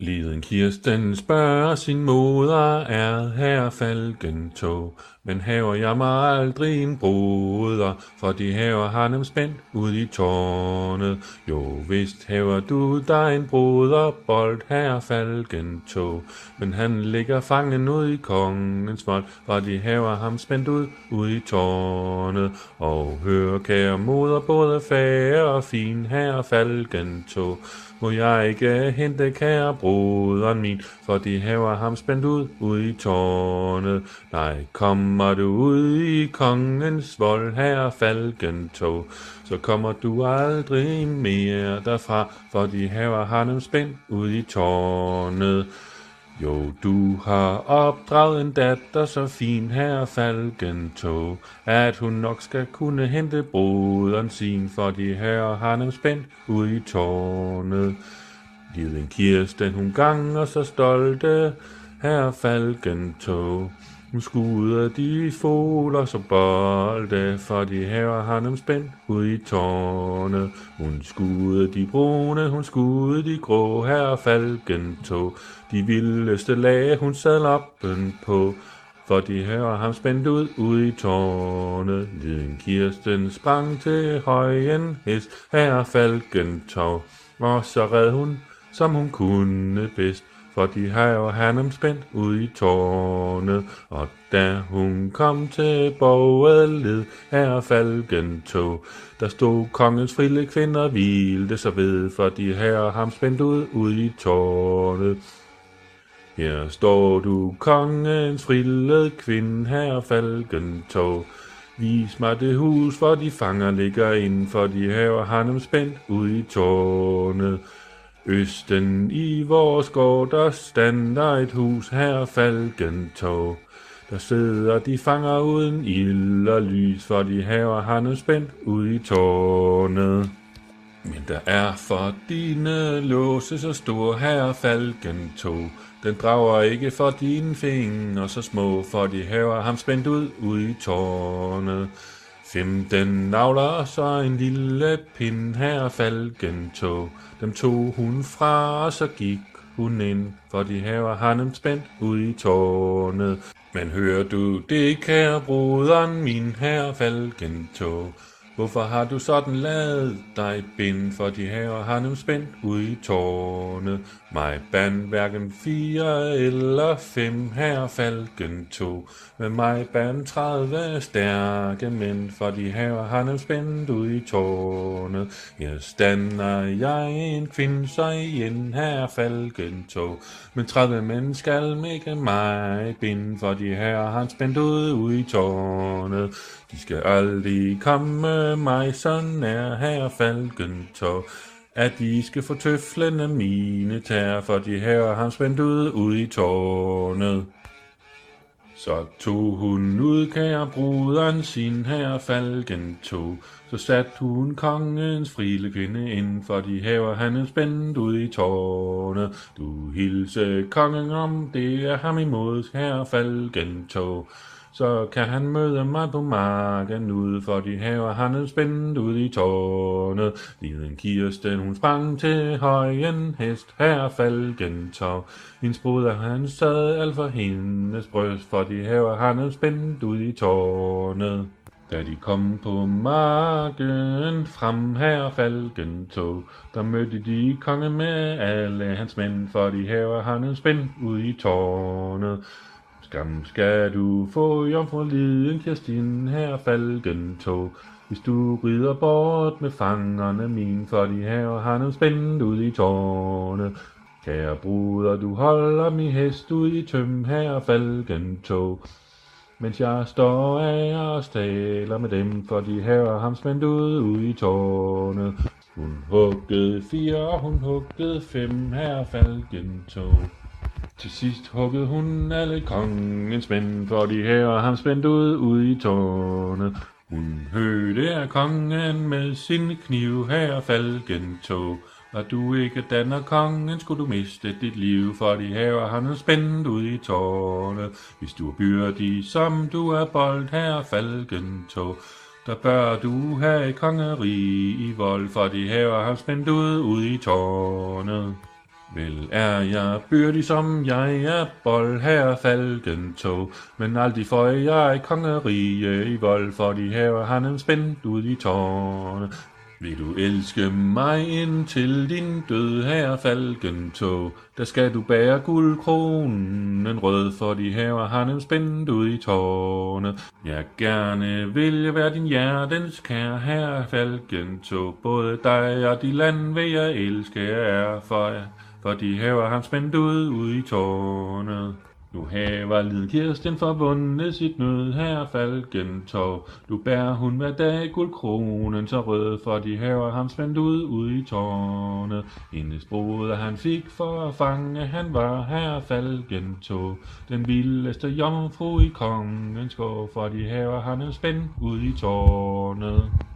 Liden Kirsten spørger sin moder, er her falken tog? Men haver jeg mig aldrig en broder, for de haver har nem spændt ud i tårnet. Jo, vist haver du dig en broder, bold her falken tog. Men han ligger fangen ud i kongens vold, for de haver ham spændt ud ud i tårnet. Og hør, kære moder, både fære og fin her falken tog. Må jeg ikke hente kære broderen min, for de haver ham spændt ud, ud i tårnet. Nej, kom kommer du ud i kongens vold, her falken tog, så kommer du aldrig mere derfra, for de haver ham spændt ud i tårnet. Jo, du har opdraget en datter så fin her falken tog, at hun nok skal kunne hente broderen sin, for de her har dem spændt ud i tårnet. Liden Kirsten hun ganger så stolte, her falken tog skuder de foler som bolde, for de haver har dem spændt ud i tårnet. Hun skuder de brune, hun skuder de grå, her falken tog. De vildeste lag hun sad oppen på, for de haver ham spændt ud, ud i tårnet. Liden Kirsten sprang til højen hest, her falken tog. Og så red hun, som hun kunne bedst, for de har jo ham spændt ud i tårnet, og da hun kom til borgeled, her falken tog, der stod kongens frille kvinder hvilte så ved, for de har ham spændt ud, ud i tårnet. Her står du, kongens frille kvinde, her falken tog. Vis mig det hus, hvor de fanger ligger inden, for de haver ham spændt ud i tårnet. Østen i vores gård, der stander et hus, her Falkentog. Der sidder de fanger uden ild og lys, for de haver han spændt ud i tårnet. Men der er for dine låse så stor her falken tog. Den drager ikke for dine fingre så små, for de haver ham spændt ud ud i tårnet. Femten navler så en lille pind her falken tog. Dem tog hun fra, og så gik hun ind, for de haver han dem spændt ud i tårnet. Men hører du det, kære broderen, min her falken tog? Hvorfor har du sådan lavet dig bind, for de haver har nu spændt ud i tårne? Mig band hverken fire eller fem her falken to. Med mig band tredive stærke mænd, for de haver har nu spændt ud i tårne. Jeg stander jeg en kvinde, så igen her falken to. Men tredive mænd skal ikke mig bind, for de her har spændt ud, ud i tårne. De skal aldrig komme mig så nær her falken tog, at de skal få tøflende mine tær, for de her har spændt ud, ud i tårnet. Så tog hun ud, kære bruderen, sin her falken tog. Så satte hun kongens frile kvinde ind, for de haver han spændt ud i tårnet. Du hilse kongen om, det er ham imod, her falken tog så kan han møde mig på marken ude, for de haver han spændt ud i tårnet. Liden Kirsten, hun sprang til højen hest, her falken tog. sprud broder, han sad alt for hendes bryst, for de haver han spændt ud i tårnet. Da de kom på marken frem her falken tog, der mødte de konge med alle hans mænd, for de haver han spændt ud i tårnet. Skam skal du få, jomfruliden Kirstin, her falken tog. Hvis du rider bort med fangerne min, for de her har dem spændt ud i tårne. Kære bruder, du holder min hest ud i tøm, her falken tog. Mens jeg står af og staler med dem, for de her ham spændt ud, ud i tårne. Hun huggede fire, hun huggede fem, her falken tog. Til sidst huggede hun alle kongens mænd, for de her ham spændt ud, ud i tårnet. Hun hørte af kongen med sin kniv her falken tog. Var du ikke danner kongen, skulle du miste dit liv, for de her han spændt ud i tårnet. Hvis du er byrdig, som du er bold her falken tog, der bør du have kongeri i vold, for de her har spændt ud, ud i tårnet. Vel er jeg byrdig som jeg er. Bold her falken tog, men aldrig får jeg kongerige i vold, for de haver han en spændt ud i tårne. Vil du elske mig indtil din død her falken tog, der skal du bære guldkronen rød, for de haver han nem spændt ud i tårne. Jeg gerne vil jeg være din hjertens kære, her falken tog, både dig og de land vil jeg elske er for jer for de haver ham spændt ud, ud i tårnet. Nu haver lille Kirsten forbundet sit nød her falken tog. Du bærer hun hver dag guldkronen så rød, for de haver ham spændt ud, ud i tårnet. Hendes broder han fik for at fange, han var her falken tog. Den vildeste jomfru i kongens gård, for de haver ham spændt ud i tårnet.